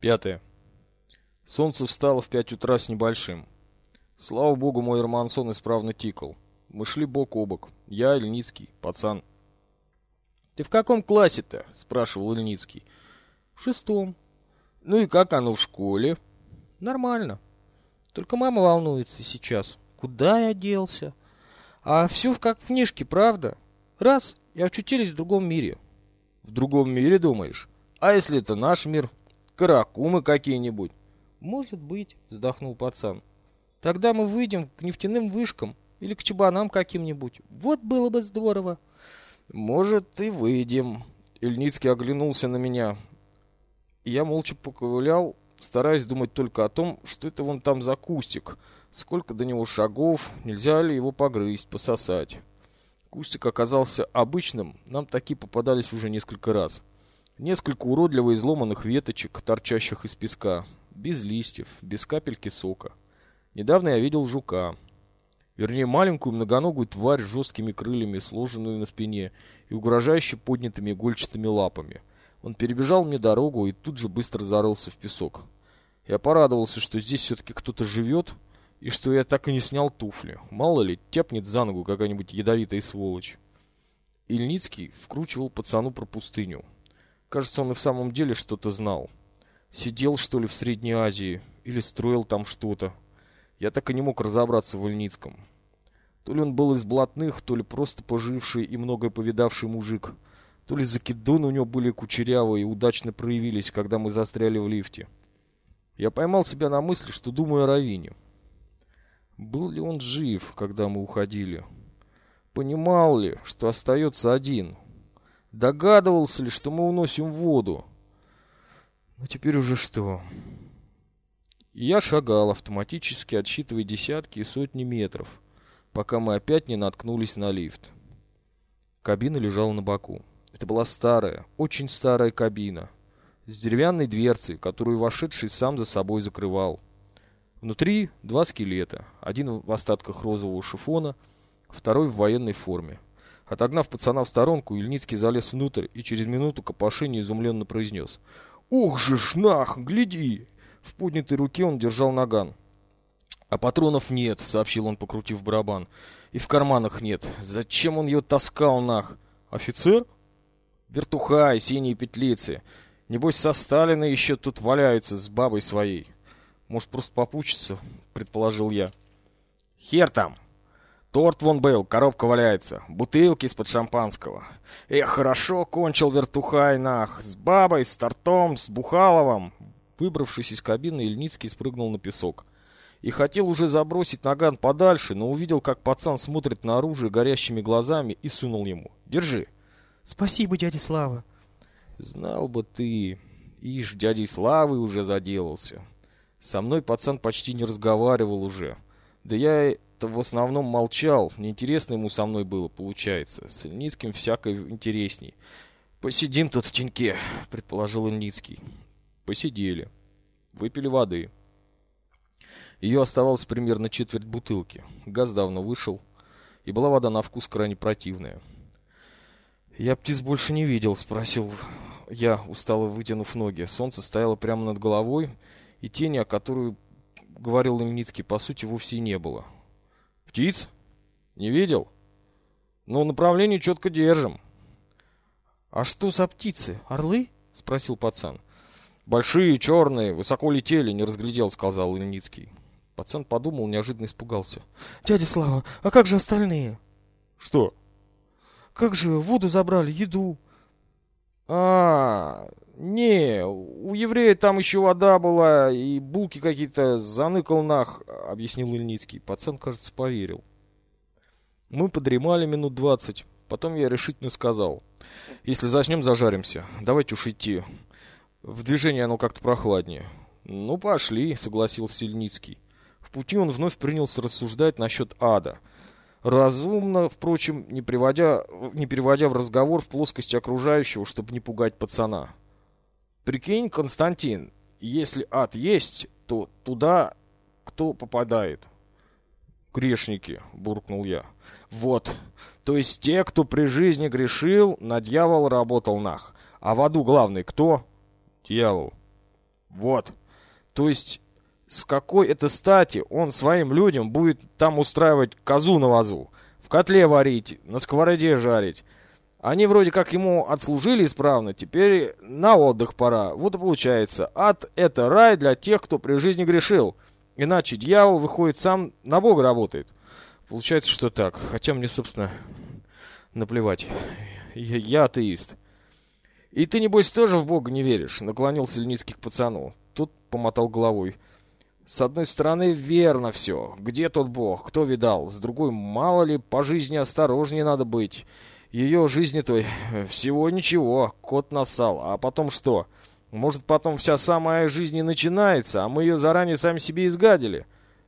Пятое. Солнце встало в пять утра с небольшим. Слава богу, мой Романсон исправно тикал. Мы шли бок о бок. Я, Ильницкий, пацан. «Ты в каком классе-то?» — спрашивал Ильницкий. «В шестом». «Ну и как оно в школе?» «Нормально. Только мама волнуется сейчас. Куда я делся? А все как в книжке, правда? Раз, и очутились в другом мире». «В другом мире, думаешь? А если это наш мир? Каракумы какие-нибудь?» «Может быть», — вздохнул пацан. «Тогда мы выйдем к нефтяным вышкам или к чебанам каким-нибудь. Вот было бы здорово». «Может, и выйдем». Ильницкий оглянулся на меня. Я молча поковылял, стараясь думать только о том, что это вон там за кустик, сколько до него шагов, нельзя ли его погрызть, пососать. Кустик оказался обычным, нам такие попадались уже несколько раз. Несколько уродливо изломанных веточек, торчащих из песка, без листьев, без капельки сока. Недавно я видел жука. Вернее, маленькую многоногую тварь с жесткими крыльями, сложенную на спине и угрожающе поднятыми игольчатыми лапами. Он перебежал мне дорогу и тут же быстро зарылся в песок. Я порадовался, что здесь все-таки кто-то живет, и что я так и не снял туфли. Мало ли, тяпнет за ногу какая-нибудь ядовитая сволочь. Ильницкий вкручивал пацану про пустыню. Кажется, он и в самом деле что-то знал. Сидел, что ли, в Средней Азии, или строил там что-то. Я так и не мог разобраться в Ильницком. То ли он был из блатных, то ли просто поживший и многое повидавший мужик, то ли закидоны у него были кучерявые и удачно проявились, когда мы застряли в лифте. Я поймал себя на мысли, что думаю о Равине. Был ли он жив, когда мы уходили? Понимал ли, что остается один? Догадывался ли, что мы уносим воду? Ну теперь уже что? И я шагал, автоматически отсчитывая десятки и сотни метров, пока мы опять не наткнулись на лифт. Кабина лежала на боку. Это была старая, очень старая кабина, с деревянной дверцей, которую вошедший сам за собой закрывал. Внутри два скелета, один в остатках розового шифона, второй в военной форме. Отогнав пацана в сторонку, Ильницкий залез внутрь и через минуту копошения изумленно произнес. «Ух же ж нах, гляди!» В поднятой руке он держал наган. «А патронов нет», — сообщил он, покрутив барабан. «И в карманах нет. Зачем он ее таскал, нах? Офицер?» «Вертухай, синие петлицы. Небось, со Сталина еще тут валяются с бабой своей. Может, просто попучиться?» — предположил я. «Хер там!» Торт вон был, коробка валяется, бутылки из-под шампанского. Эх, хорошо кончил вертухай, нах, с бабой, с тортом, с Бухаловым. Выбравшись из кабины, Ильницкий спрыгнул на песок. И хотел уже забросить наган подальше, но увидел, как пацан смотрит на оружие горящими глазами и сунул ему. «Держи». «Спасибо, дядя Слава». «Знал бы ты. Ишь, дядей Славы уже заделался. Со мной пацан почти не разговаривал уже. Да я в основном молчал. Неинтересно ему со мной было, получается. С Ильницким всякое интересней. «Посидим тут в теньке», — предположил Ильницкий. Посидели. Выпили воды. Ее оставалось примерно четверть бутылки. Газ давно вышел, и была вода на вкус крайне противная. «Я птиц больше не видел», — спросил я, устало вытянув ноги. Солнце стояло прямо над головой, и тени, о которой говорил Ильницкий, по сути, вовсе не было. «Птиц? Не видел? Ну, направление четко держим». «А что за птицы? Орлы?» — спросил пацан. «Большие, черные, высоко летели, не разглядел», — сказал Ильницкий. Пацан подумал, неожиданно испугался. «Дядя Слава, а как же остальные?» «Что?» «Как же воду забрали, еду?» «А, не, у еврея там еще вода была, и булки какие-то заныкал нах», — объяснил Ильницкий. Пацан, кажется, поверил. Мы подремали минут двадцать. Потом я решительно сказал. «Если заснем, зажаримся. Давайте уж идти. В движении оно как-то прохладнее». «Ну, пошли», — согласился Сильницкий. В пути он вновь принялся рассуждать насчет ада. Разумно, впрочем, не, приводя, не переводя в разговор в плоскости окружающего, чтобы не пугать пацана. «Прикинь, Константин, если ад есть, то туда кто попадает?» «Грешники», — буркнул я. «Вот, то есть те, кто при жизни грешил, на дьявол работал нах. А в аду главный кто?» Дьявол. Вот. То есть, с какой это стати он своим людям будет там устраивать козу на вазу, в котле варить, на сковороде жарить? Они вроде как ему отслужили исправно, теперь на отдых пора. Вот и получается, ад — это рай для тех, кто при жизни грешил. Иначе дьявол, выходит, сам на Бога работает. Получается, что так. Хотя мне, собственно, наплевать. Я, я атеист. И ты, небось, тоже в Бога не веришь? Наклонился Леницкий к пацану. Тут помотал головой. С одной стороны, верно все. Где тот Бог? Кто видал? С другой, мало ли, по жизни осторожнее надо быть. Ее жизни той всего ничего, кот насал. А потом что? Может, потом вся самая жизнь и начинается, а мы ее заранее сами себе изгадили?»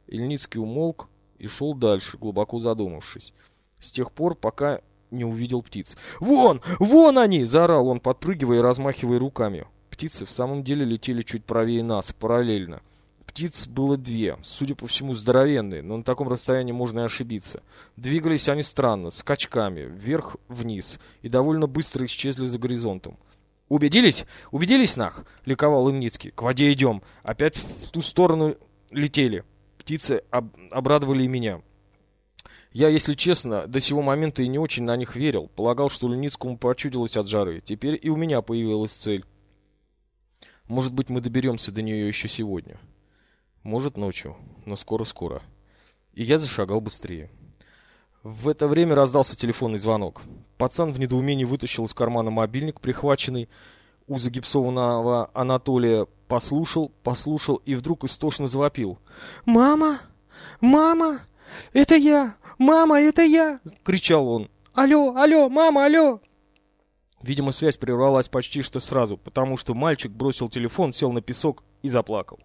Ильницкий умолк и шел дальше, глубоко задумавшись. С тех пор, пока не увидел птиц. «Вон! Вон они!» — заорал он, подпрыгивая и размахивая руками. Птицы в самом деле летели чуть правее нас, параллельно. Птиц было две, судя по всему здоровенные, но на таком расстоянии можно и ошибиться. Двигались они странно, скачками, вверх-вниз, и довольно быстро исчезли за горизонтом. «Убедились? Убедились, нах?» — ликовал Имницкий. «К воде идем. Опять в ту сторону летели. Птицы об обрадовали и меня». Я, если честно, до сего момента и не очень на них верил. Полагал, что Леницкому почудилось от жары. Теперь и у меня появилась цель. Может быть, мы доберемся до нее еще сегодня. Может, ночью, но скоро-скоро. И я зашагал быстрее. В это время раздался телефонный звонок. Пацан в недоумении вытащил из кармана мобильник, прихваченный у загипсованного Анатолия, послушал, послушал и вдруг истошно завопил. «Мама! Мама! Это я! Мама, это я!» — кричал он. «Алло, алло, мама, алло!» Видимо, связь прервалась почти что сразу, потому что мальчик бросил телефон, сел на песок и заплакал.